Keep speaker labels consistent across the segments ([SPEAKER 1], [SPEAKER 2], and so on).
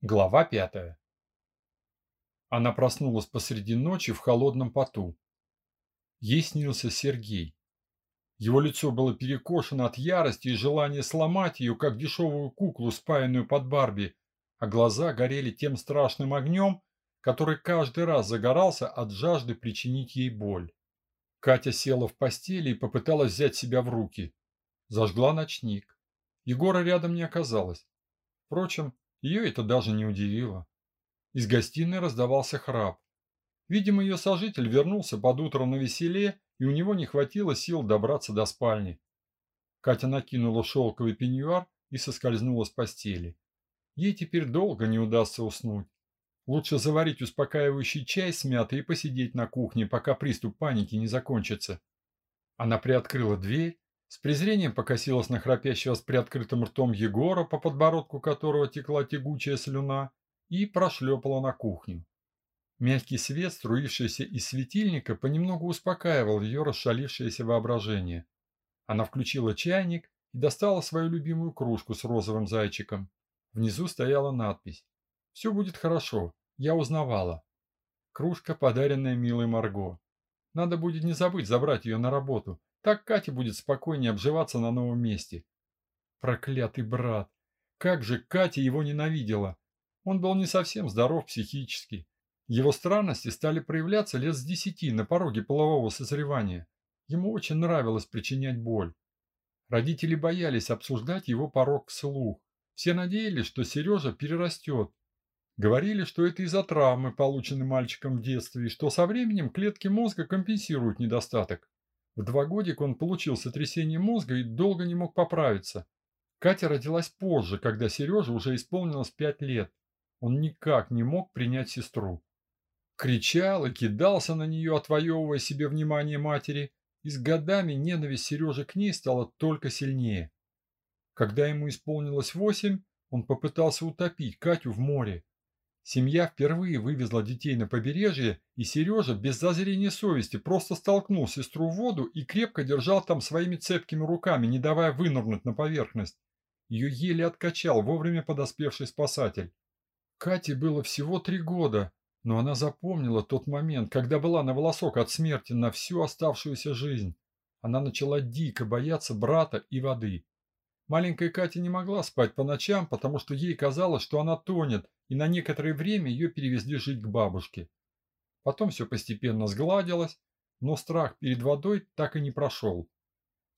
[SPEAKER 1] Глава пятая. Она проснулась посреди ночи в холодном поту. Ей снился Сергей. Его лицо было перекошено от ярости и желания сломать ее, как дешевую куклу, спаянную под Барби, а глаза горели тем страшным огнем, который каждый раз загорался от жажды причинить ей боль. Катя села в постели и попыталась взять себя в руки. Зажгла ночник. Егора рядом не оказалось. Впрочем, ее это даже не удивило. Из гостиной раздавался храп. Видимо, ее сожитель вернулся под утро на веселе, и у него не хватило сил добраться до спальни. Катя накинула шелковый пеньюар и соскользнула с постели. Ей теперь долго не удастся уснуть. Лучше заварить успокаивающий чай с мятой и посидеть на кухне, пока приступ паники не закончится. Она приоткрыла дверь с презрением покосилась на храпящего с приоткрытым ртом Егора, по подбородку которого текла тягучая слюна, и прошлепала на кухню. Мягкий свет, струившийся из светильника, понемногу успокаивал ее расшалившееся воображение. Она включила чайник и достала свою любимую кружку с розовым зайчиком. Внизу стояла надпись «Все будет хорошо, я узнавала». Кружка, подаренная милой Марго. Надо будет не забыть забрать ее на работу, так Катя будет спокойнее обживаться на новом месте. Проклятый брат! Как же Катя его ненавидела! Он был не совсем здоров психически. Его странности стали проявляться лет с десяти на пороге полового созревания. Ему очень нравилось причинять боль. Родители боялись обсуждать его порог вслух. Все надеялись, что Сережа перерастет. Говорили, что это из-за травмы, полученной мальчиком в детстве, и что со временем клетки мозга компенсируют недостаток. В два годика он получил сотрясение мозга и долго не мог поправиться. Катя родилась позже, когда Сереже уже исполнилось пять лет. Он никак не мог принять сестру. Кричал и кидался на нее, отвоевывая себе внимание матери, и с годами ненависть Сережи к ней стала только сильнее. Когда ему исполнилось восемь, он попытался утопить Катю в море. Семья впервые вывезла детей на побережье, и Сережа без зазрения совести просто столкнул сестру в воду и крепко держал там своими цепкими руками, не давая вынырнуть на поверхность. Ее еле откачал вовремя подоспевший спасатель. Кате было всего три года, но она запомнила тот момент, когда была на волосок от смерти на всю оставшуюся жизнь. Она начала дико бояться брата и воды. Маленькая Катя не могла спать по ночам, потому что ей казалось, что она тонет, и на некоторое время ее перевезли жить к бабушке. Потом все постепенно сгладилось, но страх перед водой так и не прошел.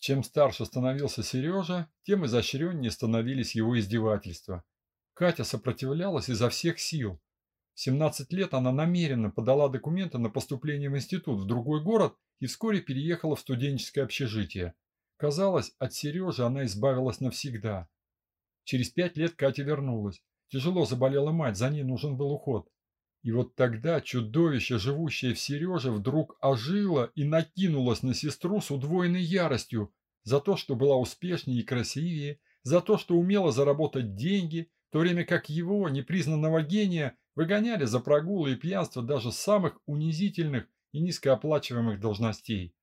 [SPEAKER 1] Чем старше становился Сережа, тем изощреннее становились его издевательства. Катя сопротивлялась изо всех сил. В 17 лет она намеренно подала документы на поступление в институт в другой город и вскоре переехала в студенческое общежитие. Казалось, от Сережи она избавилась навсегда. Через пять лет Катя вернулась. Тяжело заболела мать, за ней нужен был уход. И вот тогда чудовище, живущее в Сереже, вдруг ожило и накинулось на сестру с удвоенной яростью за то, что была успешнее и красивее, за то, что умела заработать деньги, в то время как его, непризнанного гения, выгоняли за прогулы и пьянство даже самых унизительных и низкооплачиваемых должностей.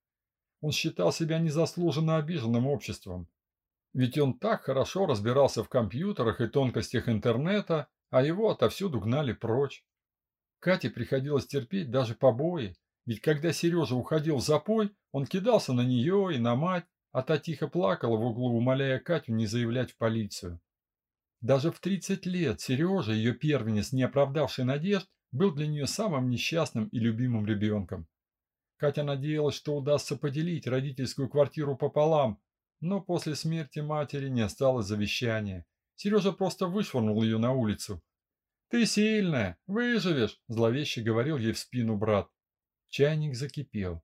[SPEAKER 1] Он считал себя незаслуженно обиженным обществом. Ведь он так хорошо разбирался в компьютерах и тонкостях интернета, а его отовсюду гнали прочь. Кате приходилось терпеть даже побои, ведь когда Сережа уходил в запой, он кидался на нее и на мать, а та тихо плакала в углу, умоляя Катю не заявлять в полицию. Даже в 30 лет Сережа, ее первенец, не оправдавший надежд, был для нее самым несчастным и любимым ребенком. Катя надеялась, что удастся поделить родительскую квартиру пополам, но после смерти матери не осталось завещания. Сережа просто вышвырнул ее на улицу. «Ты сильная, выживешь», – зловеще говорил ей в спину брат. Чайник закипел.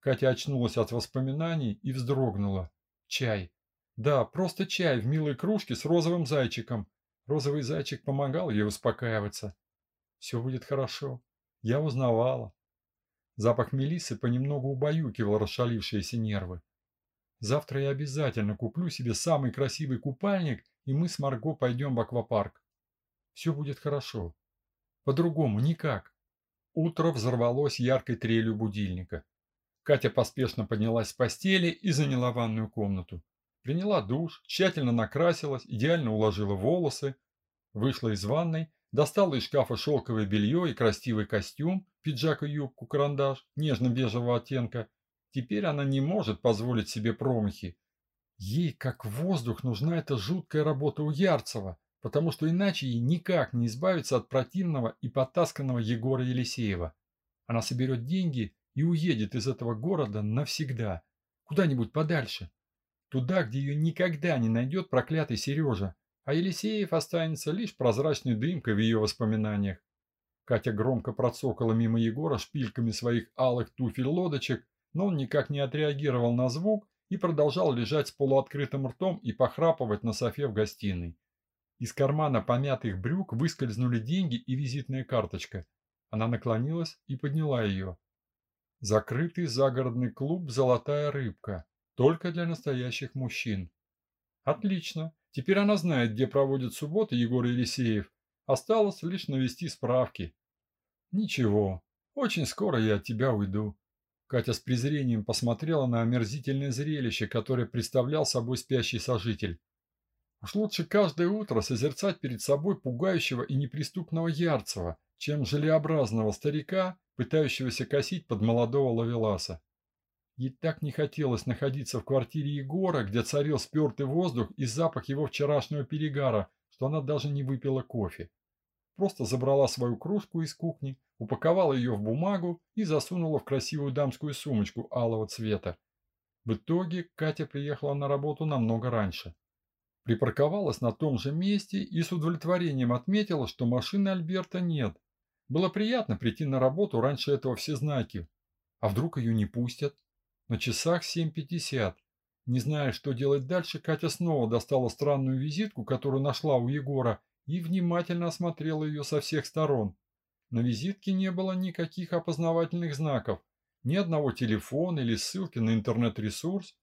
[SPEAKER 1] Катя очнулась от воспоминаний и вздрогнула. Чай. Да, просто чай в милой кружке с розовым зайчиком. Розовый зайчик помогал ей успокаиваться. Все будет хорошо. Я узнавала. Запах мелиссы понемногу убаюкивал расшалившиеся нервы. Завтра я обязательно куплю себе самый красивый купальник, и мы с Марго пойдем в аквапарк. Все будет хорошо. По-другому никак. Утро взорвалось яркой трелью будильника. Катя поспешно поднялась с постели и заняла ванную комнату. Приняла душ, тщательно накрасилась, идеально уложила волосы. вышла из ванной, достала из шкафа шелковое белье и красивый костюм, пиджак и юбку, карандаш нежно-бежевого оттенка. Теперь она не может позволить себе промахи. Ей, как воздух, нужна эта жуткая работа у Ярцева, потому что иначе ей никак не избавиться от противного и потасканного Егора Елисеева. Она соберет деньги и уедет из этого города навсегда, куда-нибудь подальше, туда, где ее никогда не найдет проклятый Сережа, а Елисеев останется лишь прозрачной дымкой в ее воспоминаниях. Катя громко процокала мимо Егора шпильками своих алых туфель-лодочек, но он никак не отреагировал на звук и продолжал лежать с полуоткрытым ртом и похрапывать на софе в гостиной. Из кармана помятых брюк выскользнули деньги и визитная карточка. Она наклонилась и подняла ее. Закрытый загородный клуб «Золотая рыбка». Только для настоящих мужчин. Отлично. Теперь она знает, где проводит субботы Егор Елисеев. Осталось лишь навести справки. Ничего. Очень скоро я от тебя уйду. Катя с презрением посмотрела на омерзительное зрелище, которое представлял собой спящий сожитель. Уж лучше каждое утро созерцать перед собой пугающего и неприступного Ярцева, чем желеобразного старика, пытающегося косить под молодого лавеласа. Ей так не хотелось находиться в квартире Егора, где царил спертый воздух и запах его вчерашнего перегара, что она даже не выпила кофе. Просто забрала свою кружку из кухни, упаковала ее в бумагу и засунула в красивую дамскую сумочку алого цвета. В итоге Катя приехала на работу намного раньше. Припарковалась на том же месте и с удовлетворением отметила, что машины Альберта нет. Было приятно прийти на работу раньше этого всезнайки. А вдруг ее не пустят? На часах 7.50. Не зная, что делать дальше, Катя снова достала странную визитку, которую нашла у Егора, и внимательно осмотрела ее со всех сторон. На визитке не было никаких опознавательных знаков, ни одного телефона или ссылки на интернет-ресурс,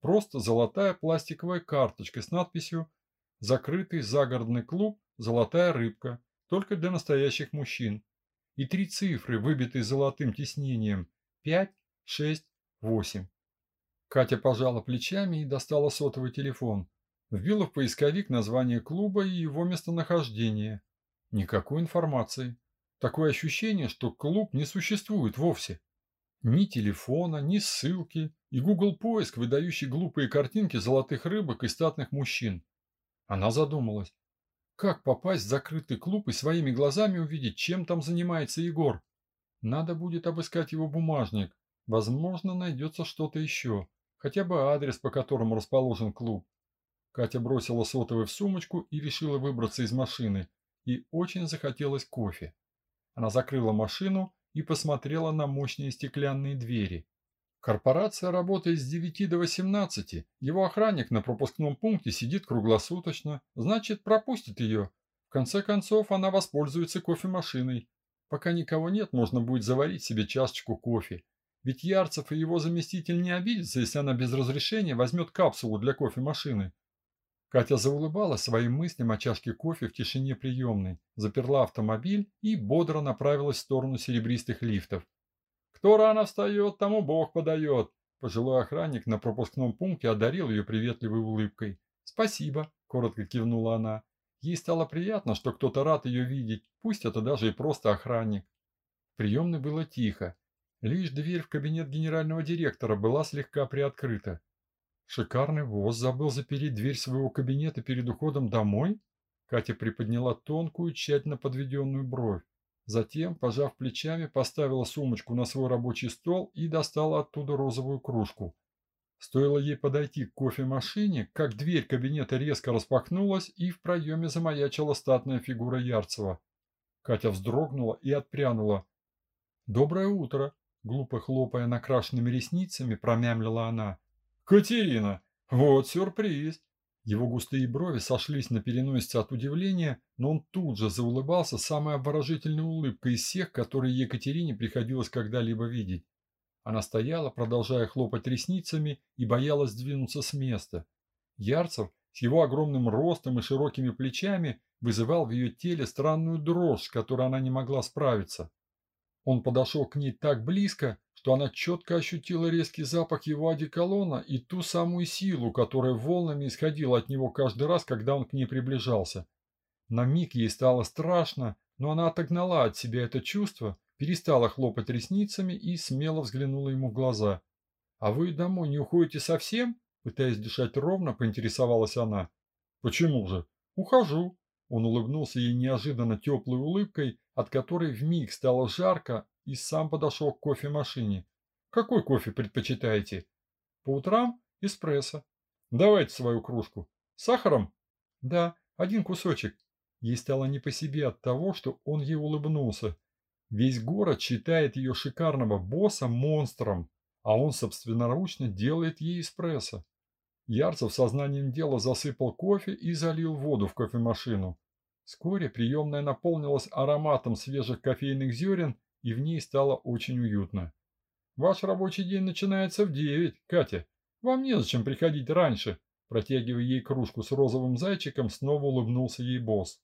[SPEAKER 1] просто золотая пластиковая карточка с надписью «Закрытый загородный клуб «Золотая рыбка», только для настоящих мужчин» и три цифры, выбитые золотым тиснением – 5, 6, Восемь. Катя пожала плечами и достала сотовый телефон. Вбила в поисковик название клуба и его местонахождение. Никакой информации. Такое ощущение, что клуб не существует вовсе. Ни телефона, ни ссылки и Google поиск, выдающий глупые картинки золотых рыбок и статных мужчин. Она задумалась. Как попасть в закрытый клуб и своими глазами увидеть, чем там занимается Егор? Надо будет обыскать его бумажник, Возможно, найдется что-то еще, хотя бы адрес, по которому расположен клуб. Катя бросила сотовый в сумочку и решила выбраться из машины. И очень захотелось кофе. Она закрыла машину и посмотрела на мощные стеклянные двери. Корпорация работает с 9 до 18. Его охранник на пропускном пункте сидит круглосуточно, значит, пропустит ее. В конце концов, она воспользуется кофемашиной. Пока никого нет, можно будет заварить себе чашечку кофе ведь Ярцев и его заместитель не обидятся, если она без разрешения возьмет капсулу для кофемашины. Катя заулыбалась своим мыслям о чашке кофе в тишине приемной, заперла автомобиль и бодро направилась в сторону серебристых лифтов. «Кто рано встает, тому Бог подает!» Пожилой охранник на пропускном пункте одарил ее приветливой улыбкой. «Спасибо», – коротко кивнула она. Ей стало приятно, что кто-то рад ее видеть, пусть это даже и просто охранник. В приемной было тихо. Лишь дверь в кабинет генерального директора была слегка приоткрыта. Шикарный ВОЗ забыл запереть дверь своего кабинета перед уходом домой? Катя приподняла тонкую, тщательно подведенную бровь. Затем, пожав плечами, поставила сумочку на свой рабочий стол и достала оттуда розовую кружку. Стоило ей подойти к кофемашине, как дверь кабинета резко распахнулась и в проеме замаячила статная фигура Ярцева. Катя вздрогнула и отпрянула. «Доброе утро!» Глупо хлопая накрашенными ресницами, промямлила она. «Катерина! Вот сюрприз!» Его густые брови сошлись на переносице от удивления, но он тут же заулыбался самой обворожительной улыбкой из всех, которые Екатерине приходилось когда-либо видеть. Она стояла, продолжая хлопать ресницами, и боялась двинуться с места. Ярцев с его огромным ростом и широкими плечами вызывал в ее теле странную дрожь, с которой она не могла справиться. Он подошел к ней так близко, что она четко ощутила резкий запах его одеколона и ту самую силу, которая волнами исходила от него каждый раз, когда он к ней приближался. На миг ей стало страшно, но она отогнала от себя это чувство, перестала хлопать ресницами и смело взглянула ему в глаза. «А вы домой не уходите совсем?» Пытаясь дышать ровно, поинтересовалась она. «Почему же? Ухожу». Он улыбнулся ей неожиданно теплой улыбкой, от которой вмиг стало жарко, и сам подошел к кофемашине. «Какой кофе предпочитаете?» «По утрам эспрессо». «Давайте свою кружку». «С сахаром?» «Да, один кусочек». Ей стало не по себе от того, что он ей улыбнулся. Весь город считает ее шикарного босса монстром, а он собственноручно делает ей эспрессо. Ярцев сознанием дела засыпал кофе и залил воду в кофемашину. Вскоре приемная наполнилась ароматом свежих кофейных зерен, и в ней стало очень уютно. «Ваш рабочий день начинается в девять, Катя. Вам незачем приходить раньше», протягивая ей кружку с розовым зайчиком, снова улыбнулся ей босс.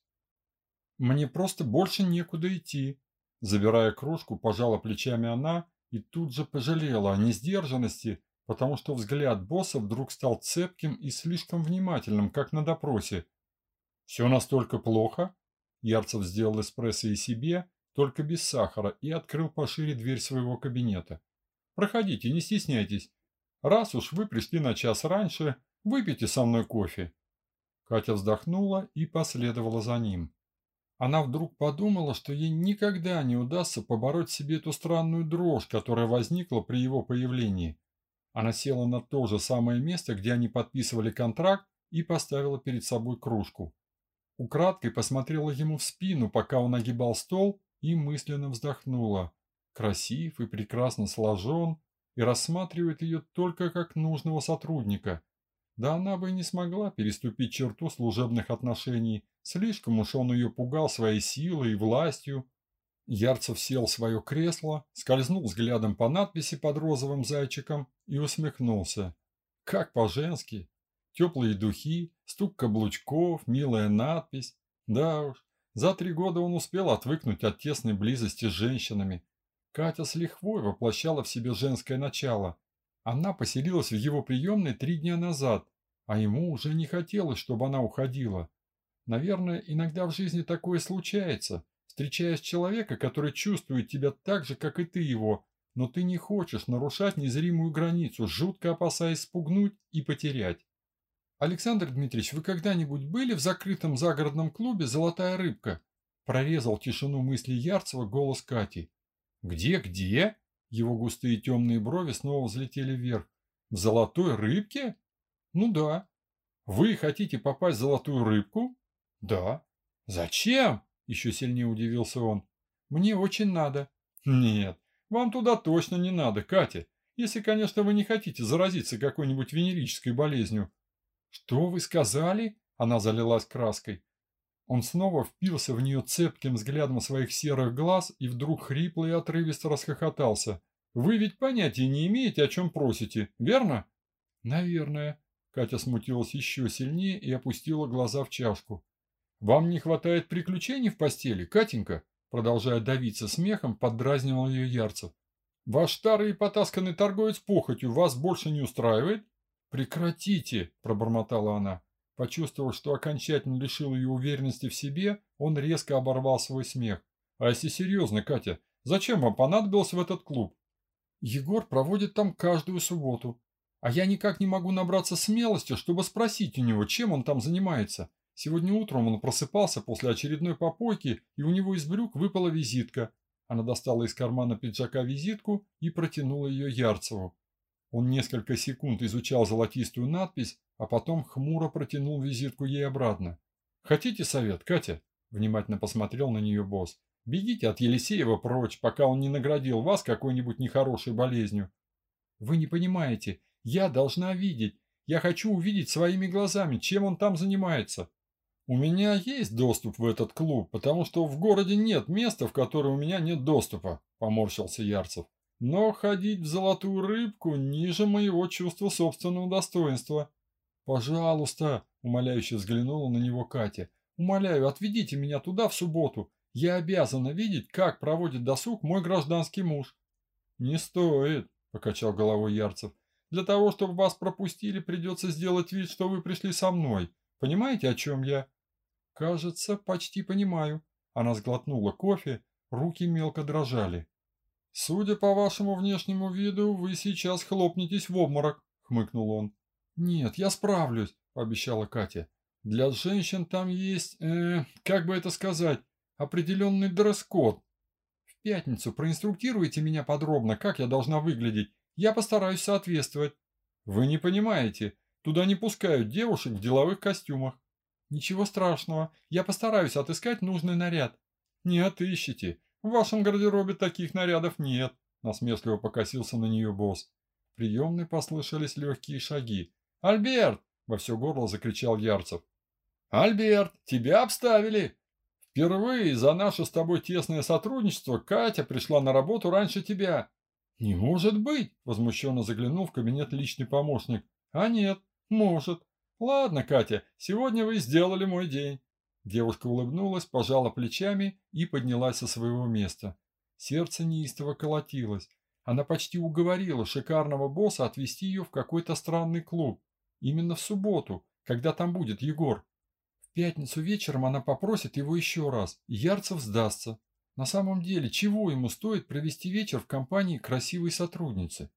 [SPEAKER 1] «Мне просто больше некуда идти», Забирая кружку, пожала плечами она и тут же пожалела о несдержанности, потому что взгляд босса вдруг стал цепким и слишком внимательным, как на допросе. «Все настолько плохо?» Ярцев сделал эспрессо и себе, только без сахара, и открыл пошире дверь своего кабинета. «Проходите, не стесняйтесь. Раз уж вы пришли на час раньше, выпейте со мной кофе». Катя вздохнула и последовала за ним. Она вдруг подумала, что ей никогда не удастся побороть себе эту странную дрожь, которая возникла при его появлении. Она села на то же самое место, где они подписывали контракт, и поставила перед собой кружку. Украдкой посмотрела ему в спину, пока он огибал стол, и мысленно вздохнула. Красив и прекрасно сложен, и рассматривает ее только как нужного сотрудника. Да она бы не смогла переступить черту служебных отношений, слишком уж он ее пугал своей силой и властью, Ярцев сел в свое кресло, скользнул взглядом по надписи под розовым зайчиком и усмехнулся. Как по-женски. Теплые духи, стук каблучков, милая надпись. Да уж, за три года он успел отвыкнуть от тесной близости с женщинами. Катя с лихвой воплощала в себе женское начало. Она поселилась в его приемной три дня назад, а ему уже не хотелось, чтобы она уходила. Наверное, иногда в жизни такое случается – встречаешь человека, который чувствует тебя так же, как и ты его, но ты не хочешь нарушать незримую границу, жутко опасаясь спугнуть и потерять. Александр Дмитриевич, вы когда-нибудь были в закрытом загородном клубе «Золотая рыбка»? Прорезал тишину мысли Ярцева голос Кати. «Где-где?» Его густые темные брови снова взлетели вверх. «В золотой рыбке?» «Ну да». «Вы хотите попасть в золотую рыбку?» «Да». «Зачем?» Еще сильнее удивился он. Мне очень надо. Нет, вам туда точно не надо, Катя. Если, конечно, вы не хотите заразиться какой-нибудь венерической болезнью. Что вы сказали? Она залилась краской. Он снова впился в нее цепким взглядом своих серых глаз и вдруг хрипло и отрывисто расхохотался. «Вы ведь понятия не имеете, о чем просите, верно?» «Наверное». Катя смутилась еще сильнее и опустила глаза в чашку. «Вам не хватает приключений в постели, Катенька?» Продолжая давиться смехом, поддразнивал ее Ярцев. «Ваш старый и потасканный торговец похотью вас больше не устраивает?» «Прекратите!» – пробормотала она. Почувствовав, что окончательно лишил ее уверенности в себе, он резко оборвал свой смех. «А если серьезно, Катя, зачем вам понадобился в этот клуб?» «Егор проводит там каждую субботу. А я никак не могу набраться смелости, чтобы спросить у него, чем он там занимается. Сегодня утром он просыпался после очередной попойки, и у него из брюк выпала визитка. Она достала из кармана пиджака визитку и протянула ее Ярцеву. Он несколько секунд изучал золотистую надпись, а потом хмуро протянул визитку ей обратно. «Хотите совет, Катя?» – внимательно посмотрел на нее босс. «Бегите от Елисеева прочь, пока он не наградил вас какой-нибудь нехорошей болезнью». «Вы не понимаете. Я должна видеть. Я хочу увидеть своими глазами, чем он там занимается». У меня есть доступ в этот клуб, потому что в городе нет места, в которое у меня нет доступа, поморщился Ярцев. Но ходить в золотую рыбку ниже моего чувства собственного достоинства. Пожалуйста, умоляюще взглянула на него Катя. Умоляю, отведите меня туда в субботу. Я обязана видеть, как проводит досуг мой гражданский муж. Не стоит, покачал головой Ярцев. Для того, чтобы вас пропустили, придется сделать вид, что вы пришли со мной. Понимаете, о чем я? Кажется, почти понимаю. Она сглотнула кофе, руки мелко дрожали. Судя по вашему внешнему виду, вы сейчас хлопнетесь в обморок, хмыкнул он. Нет, я справлюсь, пообещала Катя. Для женщин там есть, э, как бы это сказать, определенный дресс-код. В пятницу проинструктируйте меня подробно, как я должна выглядеть. Я постараюсь соответствовать. Вы не понимаете, туда не пускают девушек в деловых костюмах. Ничего страшного, я постараюсь отыскать нужный наряд. Не отыщите. В вашем гардеробе таких нарядов нет. Насмешливо покосился на нее босс. В приемной послышались легкие шаги. «Альберт!» – во все горло закричал Ярцев. «Альберт, тебя обставили!» «Впервые за наше с тобой тесное сотрудничество Катя пришла на работу раньше тебя». «Не может быть!» – возмущенно заглянул в кабинет личный помощник. «А нет, может. Ладно, Катя, сегодня вы сделали мой день». Девушка улыбнулась, пожала плечами и поднялась со своего места. Сердце неистово колотилось. Она почти уговорила шикарного босса отвезти ее в какой-то странный клуб. Именно в субботу, когда там будет Егор. В пятницу вечером она попросит его еще раз, Ярцев сдастся. На самом деле, чего ему стоит провести вечер в компании красивой сотрудницы?